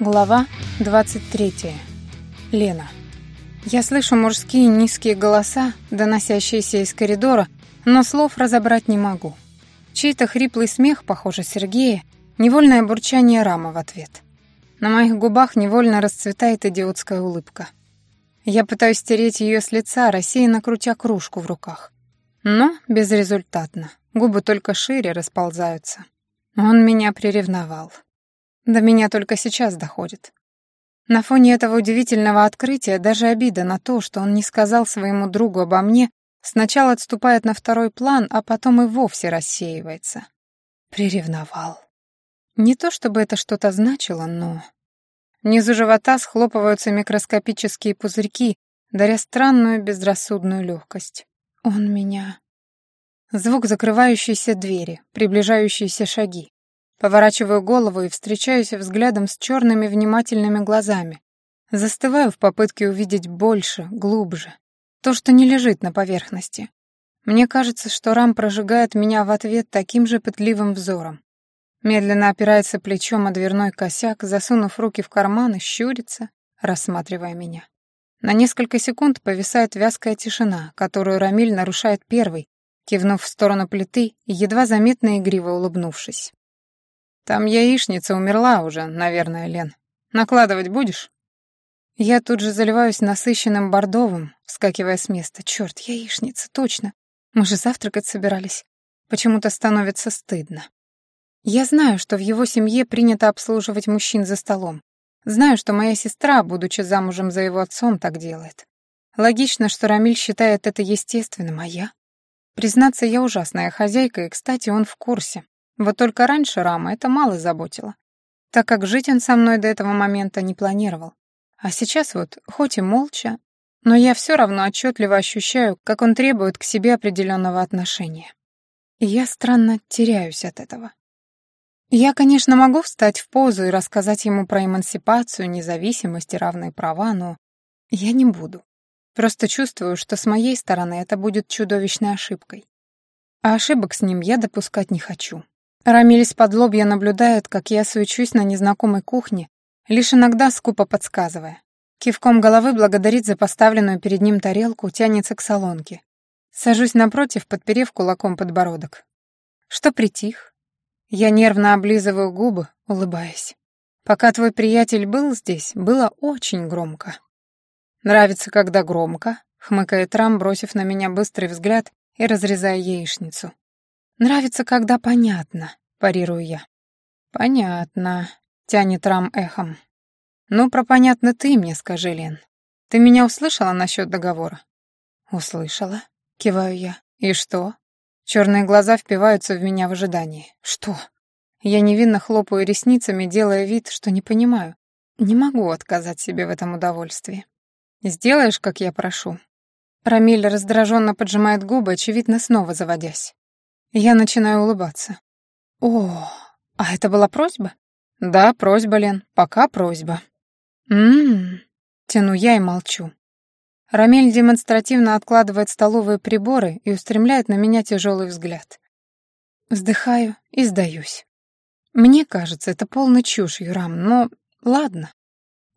Глава 23. Лена. Я слышу мужские низкие голоса, доносящиеся из коридора, но слов разобрать не могу. Чей-то хриплый смех, похоже, Сергея, невольное бурчание рама в ответ. На моих губах невольно расцветает идиотская улыбка. Я пытаюсь стереть ее с лица, рассеянно крутя кружку в руках. Но безрезультатно. Губы только шире расползаются. Он меня приревновал. До меня только сейчас доходит. На фоне этого удивительного открытия даже обида на то, что он не сказал своему другу обо мне, сначала отступает на второй план, а потом и вовсе рассеивается. Приревновал. Не то чтобы это что-то значило, но... Внизу живота схлопываются микроскопические пузырьки, даря странную безрассудную легкость. Он меня... Звук закрывающейся двери, приближающиеся шаги. Поворачиваю голову и встречаюсь взглядом с черными внимательными глазами. Застываю в попытке увидеть больше, глубже. То, что не лежит на поверхности. Мне кажется, что Рам прожигает меня в ответ таким же пытливым взором. Медленно опирается плечом о дверной косяк, засунув руки в карманы, щурится, рассматривая меня. На несколько секунд повисает вязкая тишина, которую Рамиль нарушает первый, кивнув в сторону плиты едва заметно игриво улыбнувшись. Там яичница умерла уже, наверное, Лен. Накладывать будешь? Я тут же заливаюсь насыщенным бордовым, вскакивая с места. Черт, яичница, точно. Мы же завтракать собирались. Почему-то становится стыдно. Я знаю, что в его семье принято обслуживать мужчин за столом. Знаю, что моя сестра, будучи замужем за его отцом, так делает. Логично, что Рамиль считает это естественным, а я? Признаться, я ужасная хозяйка, и, кстати, он в курсе. Вот только раньше Рама это мало заботило, так как жить он со мной до этого момента не планировал. А сейчас вот, хоть и молча, но я все равно отчетливо ощущаю, как он требует к себе определенного отношения. И я странно теряюсь от этого. Я, конечно, могу встать в позу и рассказать ему про эмансипацию, независимость и равные права, но я не буду. Просто чувствую, что с моей стороны это будет чудовищной ошибкой. А ошибок с ним я допускать не хочу. Рамиль из-под лобья наблюдает, как я суечусь на незнакомой кухне, лишь иногда скупо подсказывая. Кивком головы благодарит за поставленную перед ним тарелку, тянется к солонке. Сажусь напротив, подперев кулаком подбородок. Что притих? Я нервно облизываю губы, улыбаясь. Пока твой приятель был здесь, было очень громко. Нравится, когда громко, хмыкает Рам, бросив на меня быстрый взгляд и разрезая яичницу. «Нравится, когда понятно», — парирую я. «Понятно», — тянет Рам эхом. «Ну, про понятно ты мне скажи, Лен. Ты меня услышала насчет договора?» «Услышала», — киваю я. «И что?» Черные глаза впиваются в меня в ожидании. «Что?» Я невинно хлопаю ресницами, делая вид, что не понимаю. Не могу отказать себе в этом удовольствии. «Сделаешь, как я прошу?» Рамиль раздраженно поджимает губы, очевидно, снова заводясь. Я начинаю улыбаться. «О, а это была просьба?» «Да, просьба, Лен, пока просьба». «М-м-м», тяну я и молчу. Рамель демонстративно откладывает столовые приборы и устремляет на меня тяжелый взгляд. Вздыхаю и сдаюсь. Мне кажется, это полный чушь, Юрам, но ладно.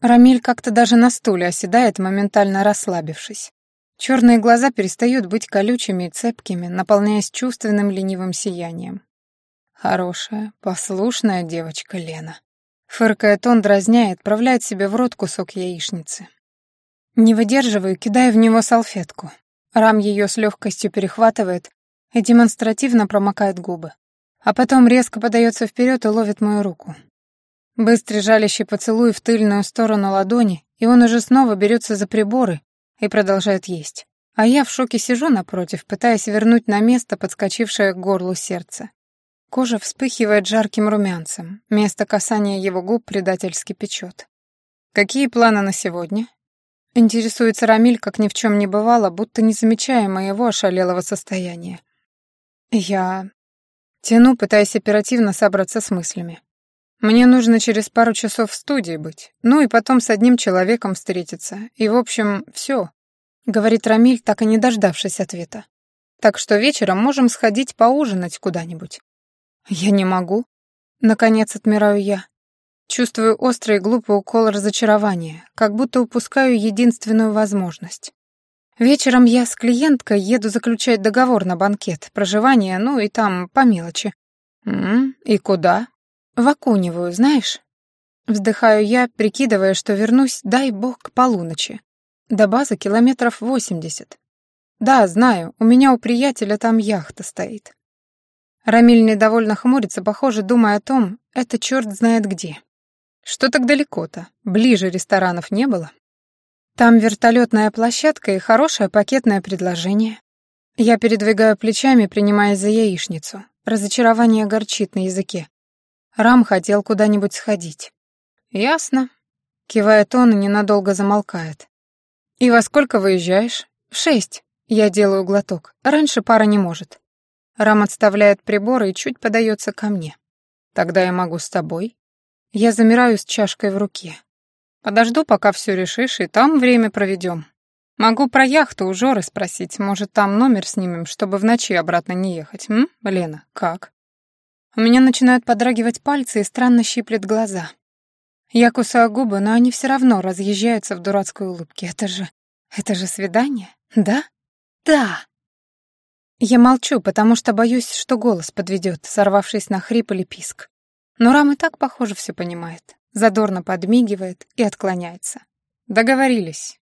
Рамиль как-то даже на стуле оседает, моментально расслабившись. Черные глаза перестают быть колючими и цепкими, наполняясь чувственным ленивым сиянием. Хорошая, послушная девочка Лена. Фыркает он, дразняет, отправляет себе в рот кусок яичницы. Не выдерживаю, кидаю в него салфетку. Рам ее с легкостью перехватывает и демонстративно промокает губы. А потом резко подается вперед и ловит мою руку. Быстрый жалящий поцелуй в тыльную сторону ладони, и он уже снова берется за приборы, и продолжает есть. А я в шоке сижу напротив, пытаясь вернуть на место подскочившее к горлу сердце. Кожа вспыхивает жарким румянцем, место касания его губ предательски печет. «Какие планы на сегодня?» Интересуется Рамиль, как ни в чем не бывало, будто не замечая моего ошалелого состояния. Я тяну, пытаясь оперативно собраться с мыслями. Мне нужно через пару часов в студии быть, ну и потом с одним человеком встретиться. И, в общем, все, говорит Рамиль, так и не дождавшись ответа. Так что вечером можем сходить поужинать куда-нибудь. Я не могу. Наконец отмираю я. Чувствую острый и глупый укол разочарования, как будто упускаю единственную возможность. Вечером я с клиенткой еду заключать договор на банкет, проживание, ну и там по мелочи. «М и куда?» «В Акуневую, знаешь?» Вздыхаю я, прикидывая, что вернусь, дай бог, к полуночи. До базы километров восемьдесят. Да, знаю, у меня у приятеля там яхта стоит. Рамиль недовольно хмурится, похоже, думая о том, это черт знает где. Что так далеко-то? Ближе ресторанов не было? Там вертолетная площадка и хорошее пакетное предложение. Я передвигаю плечами, принимаясь за яичницу. Разочарование горчит на языке. Рам хотел куда-нибудь сходить. «Ясно», — кивает он и ненадолго замолкает. «И во сколько выезжаешь?» «В шесть». Я делаю глоток. Раньше пара не может. Рам отставляет приборы и чуть подается ко мне. «Тогда я могу с тобой?» Я замираю с чашкой в руке. Подожду, пока все решишь, и там время проведем. Могу про яхту у Жоры спросить, может, там номер снимем, чтобы в ночи обратно не ехать, м, Лена, как? У меня начинают подрагивать пальцы и странно щиплет глаза. Я кусаю губы, но они все равно разъезжаются в дурацкой улыбке. Это же... это же свидание, да? Да! Я молчу, потому что боюсь, что голос подведет, сорвавшись на хрип или писк. Но Рам и так, похоже, все понимает. Задорно подмигивает и отклоняется. Договорились.